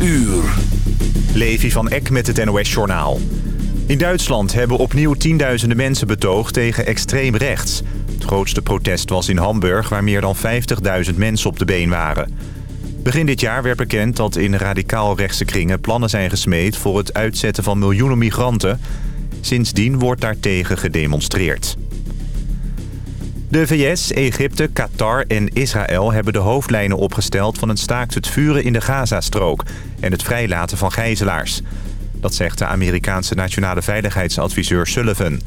uur. Levi van Eck met het NOS-journaal. In Duitsland hebben opnieuw tienduizenden mensen betoogd tegen extreem rechts. Het grootste protest was in Hamburg, waar meer dan 50.000 mensen op de been waren. Begin dit jaar werd bekend dat in radicaal rechtse kringen plannen zijn gesmeed... voor het uitzetten van miljoenen migranten. Sindsdien wordt daartegen gedemonstreerd. De VS, Egypte, Qatar en Israël hebben de hoofdlijnen opgesteld... van een staakt het vuren in de Gazastrook en het vrijlaten van gijzelaars. Dat zegt de Amerikaanse nationale veiligheidsadviseur Sullivan.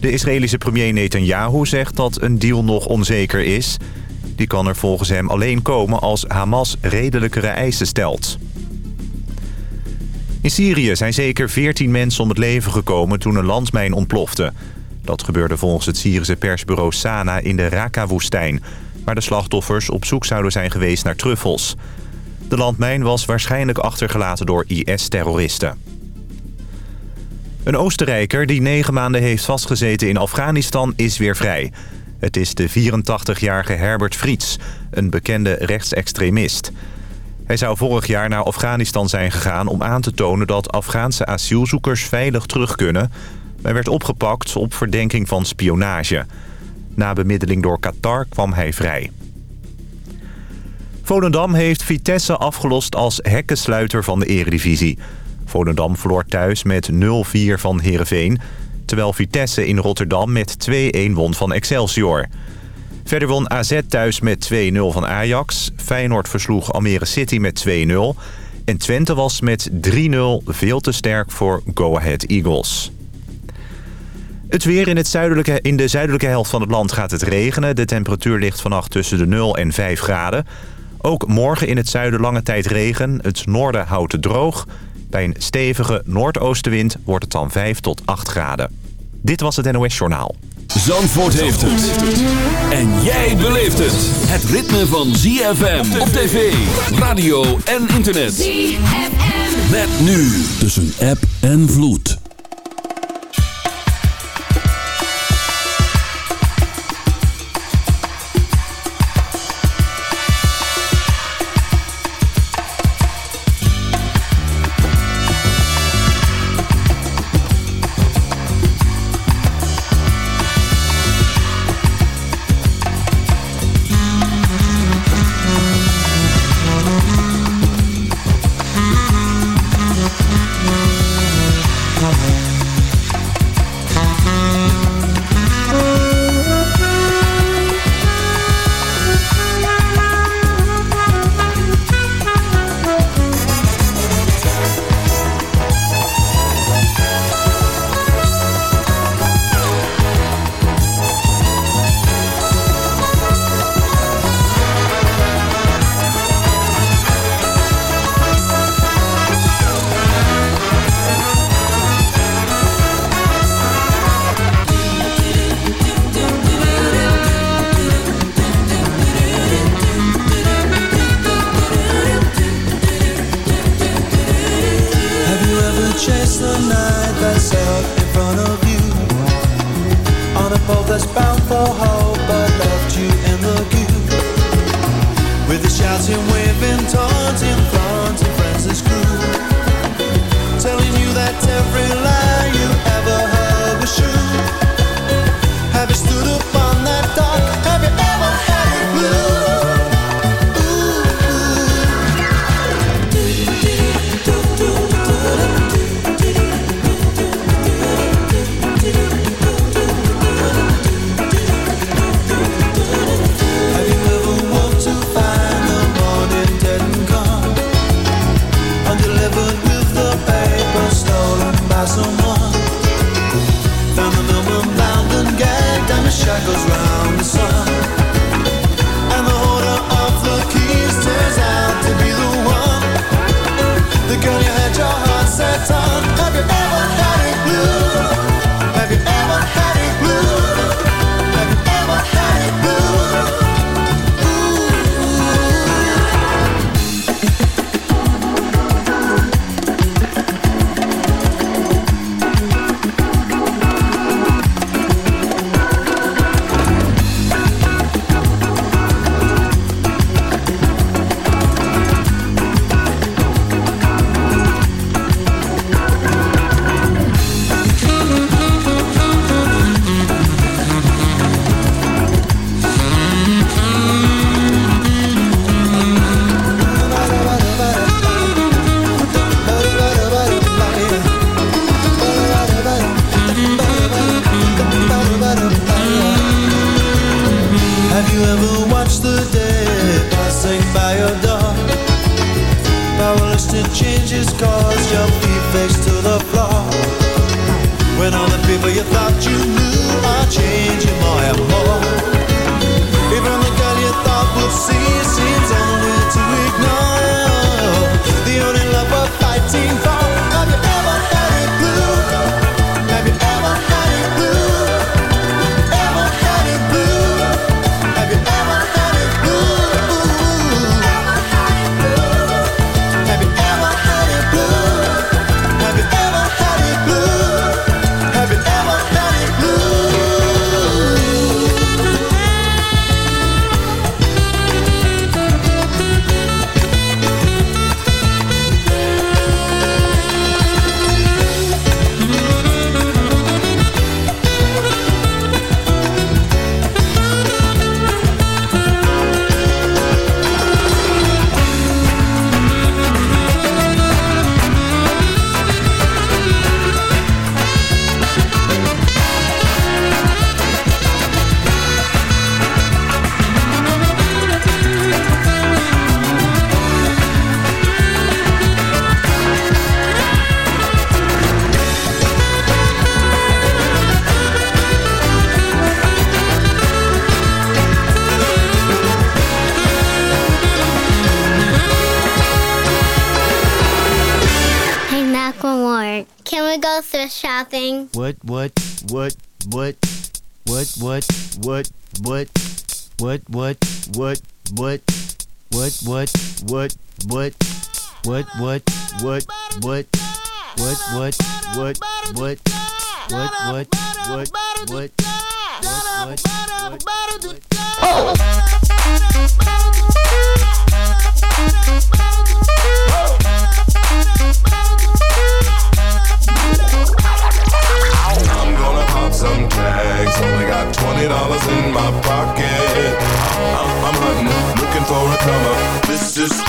De Israëlische premier Netanyahu zegt dat een deal nog onzeker is. Die kan er volgens hem alleen komen als Hamas redelijkere eisen stelt. In Syrië zijn zeker 14 mensen om het leven gekomen toen een landsmijn ontplofte... Dat gebeurde volgens het Syrische persbureau Sana in de Raqqa-woestijn... waar de slachtoffers op zoek zouden zijn geweest naar truffels. De landmijn was waarschijnlijk achtergelaten door IS-terroristen. Een Oostenrijker die negen maanden heeft vastgezeten in Afghanistan is weer vrij. Het is de 84-jarige Herbert Friets, een bekende rechtsextremist. Hij zou vorig jaar naar Afghanistan zijn gegaan om aan te tonen dat Afghaanse asielzoekers veilig terug kunnen... Hij werd opgepakt op verdenking van spionage. Na bemiddeling door Qatar kwam hij vrij. Volendam heeft Vitesse afgelost als hekkensluiter van de eredivisie. Volendam verloor thuis met 0-4 van Heerenveen... terwijl Vitesse in Rotterdam met 2-1 won van Excelsior. Verder won AZ thuis met 2-0 van Ajax. Feyenoord versloeg Almere City met 2-0... En Twente was met 3-0 veel te sterk voor Go Ahead Eagles. Het weer in, het zuidelijke, in de zuidelijke helft van het land gaat het regenen. De temperatuur ligt vannacht tussen de 0 en 5 graden. Ook morgen in het zuiden lange tijd regen. Het noorden houdt het droog. Bij een stevige noordoostenwind wordt het dan 5 tot 8 graden. Dit was het NOS Journaal. Zandvoort heeft het. En jij beleeft het. Het ritme van ZFM op tv, radio en internet. ZFM. Met nu tussen app en vloed.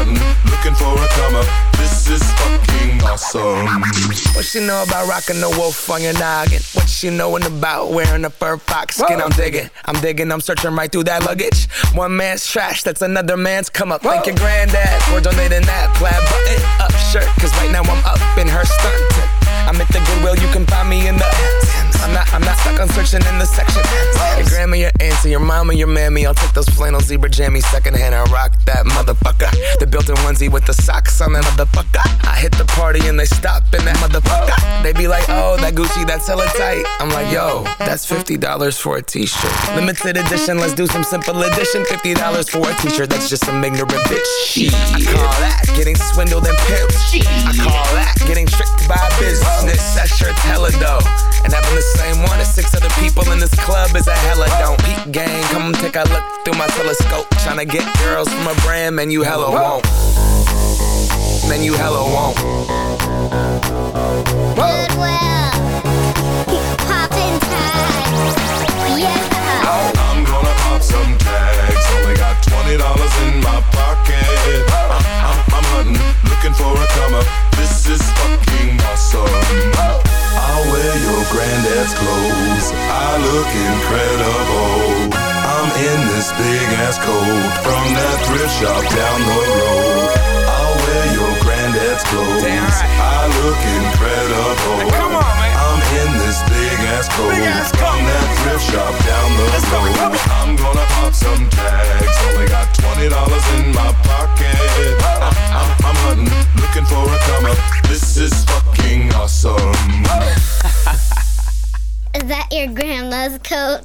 I'm, I'm hunting, looking for a come up. This is fucking awesome. What she know about rocking the wolf on your noggin? What she knowin' about wearing a fur fox skin? I'm digging, I'm digging, I'm searching right through that luggage. One man's trash, that's another man's come up. Thank your granddad for donating that plaid button up shirt. Cause right now I'm up in her stunt. I'm at the Goodwill, you can find me in the. I'm not, I'm not stuck on searching in the section. Your grandma, your auntie, your mama, your mammy. I'll take those flannel zebra jammies secondhand and rock that motherfucker. The built-in onesie with the socks on that motherfucker. I hit the party and they stop in that motherfucker. They be like, oh, that Gucci, that's hella tight. I'm like, yo, that's $50 for a t-shirt. Limited edition, let's do some simple edition. $50 for a t-shirt, that's just some ignorant bitch. Shit. I call that getting swindled and pimped. I call that getting tricked by a business. That shirt's hella dope. And having the same one as six other people in this club is a hella don't. Peep gang, come take a look through my telescope. Tryna get girls from a brand, man, you hella won't. Man, you hella won't. Goodwill. Poppin' tags. Yeah. I'm gonna pop some tags. Only got twenty dollars in my pocket. I'm, I'm, I'm hunting, looking for a come up. This is fucking awesome. I'll wear your granddad's clothes. I look incredible. I'm in this big ass coat from that thrift thrift shop down the road. I'll wear your granddad's clothes. Right. I look incredible. Hey, come on, man. I'm in this big ass coat. Big ass coat. From that thrift shop down the Let's road. come. I'm gonna pop some tags. Only got twenty dollars in my pocket. I'm, I'm, I'm hunting, looking for a come up. This is fucking awesome. Is that your grandma's coat?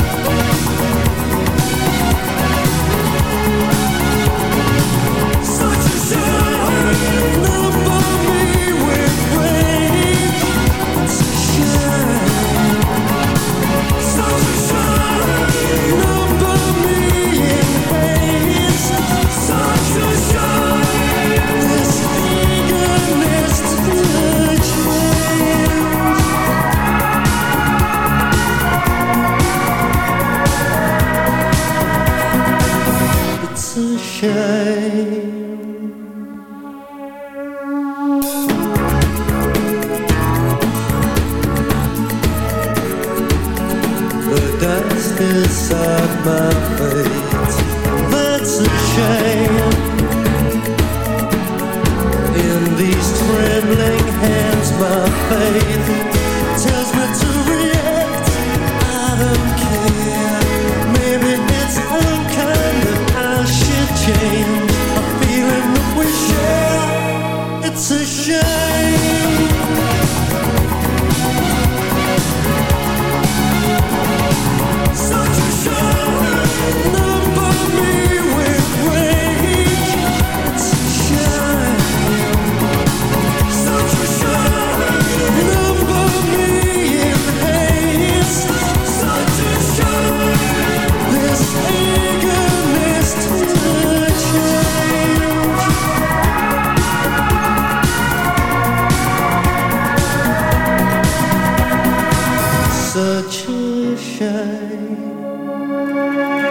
Música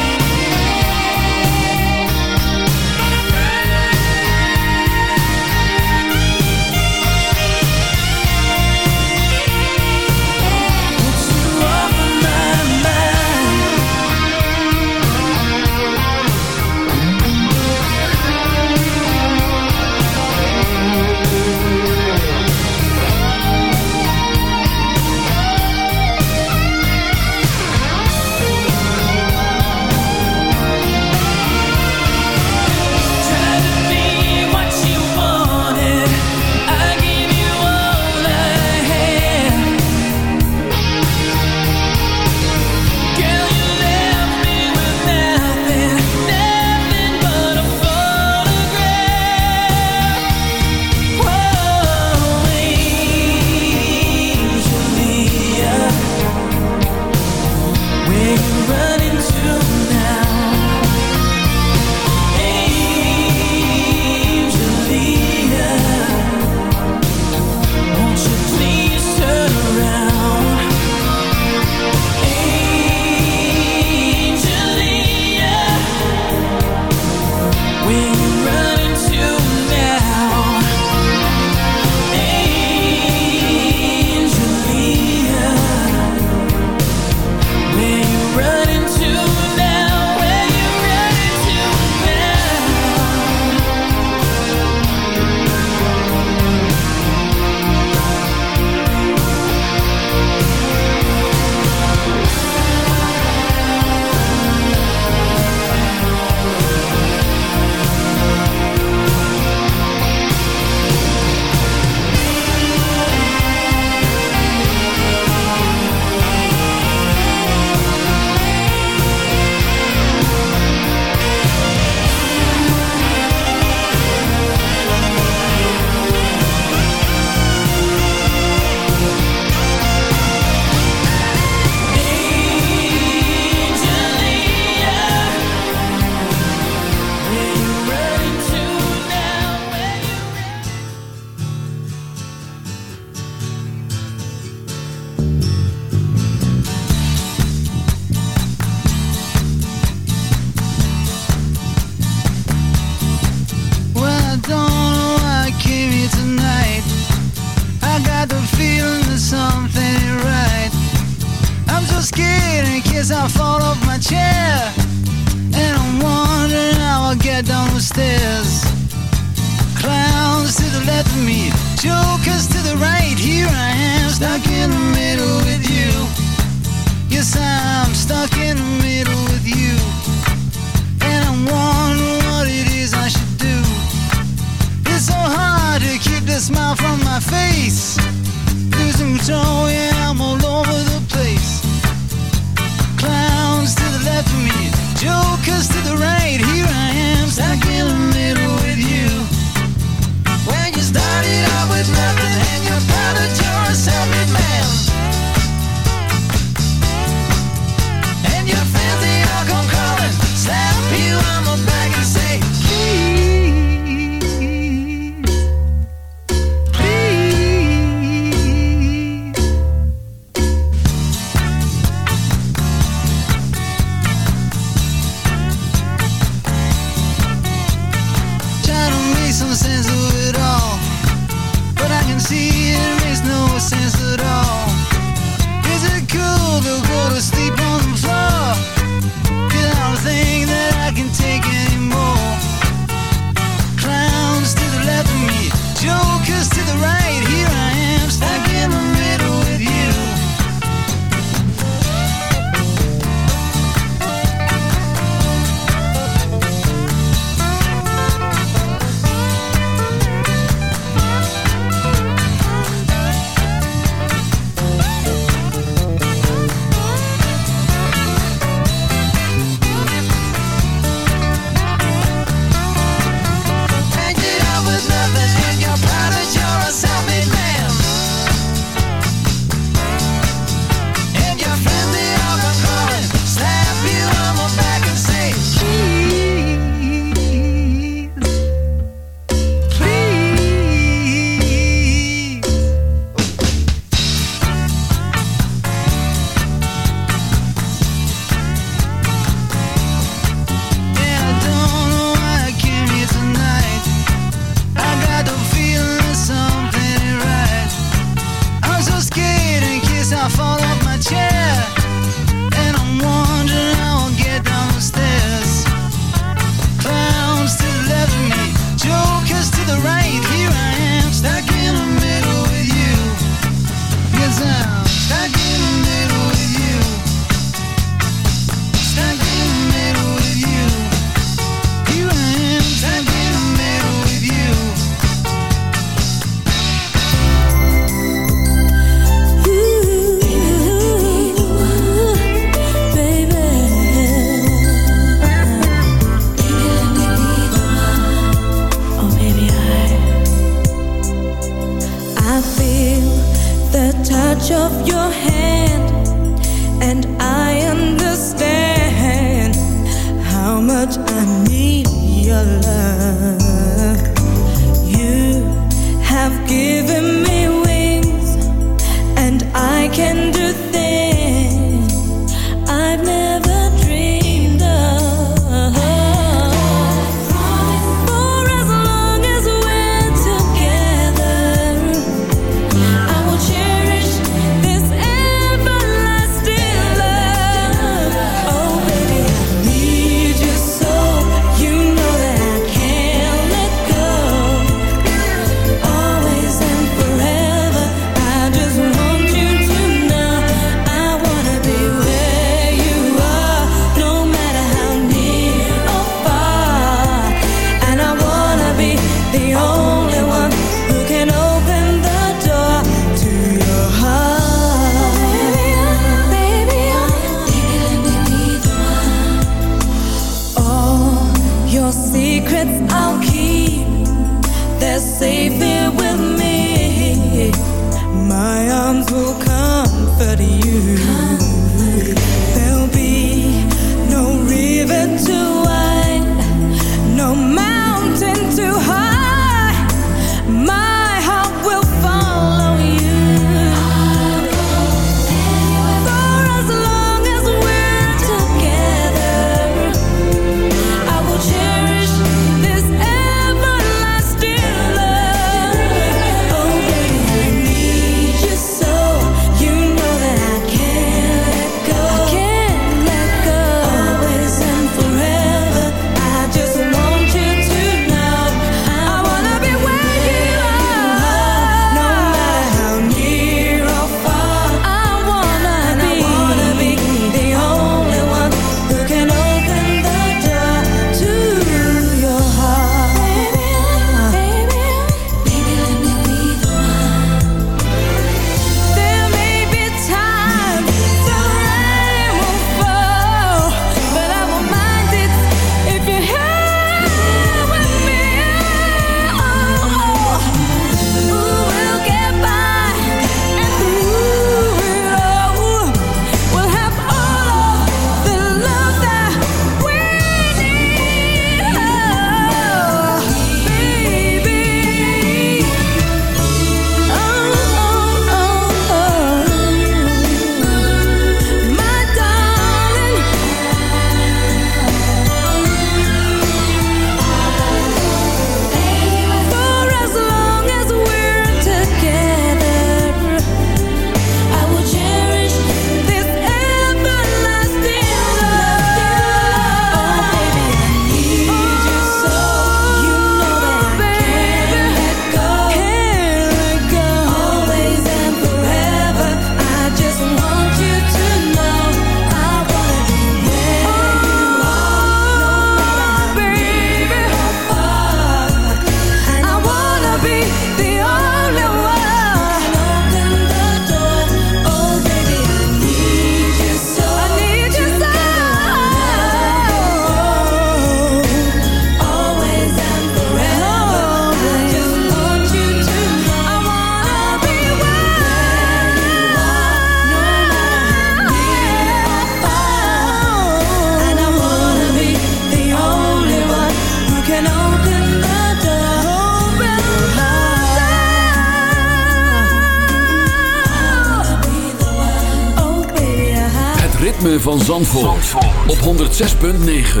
van Zandvoort, Zandvoort. op 106.9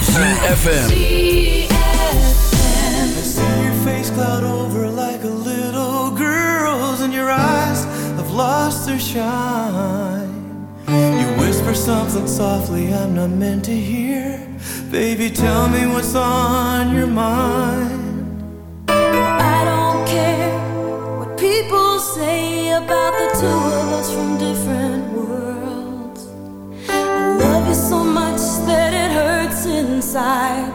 ZFM your face cloud over like a little girl's And your eyes have lost their shine You whisper something softly I'm not meant to hear Baby, tell me what's on your mind I don't care what people say about the two side.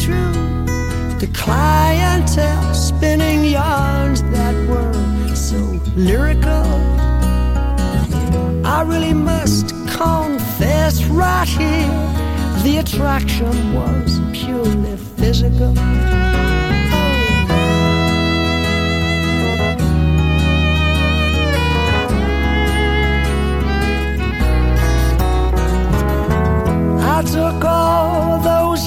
through the clientele spinning yarns that were so lyrical. I really must confess right here the attraction was purely physical. I took all those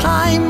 time.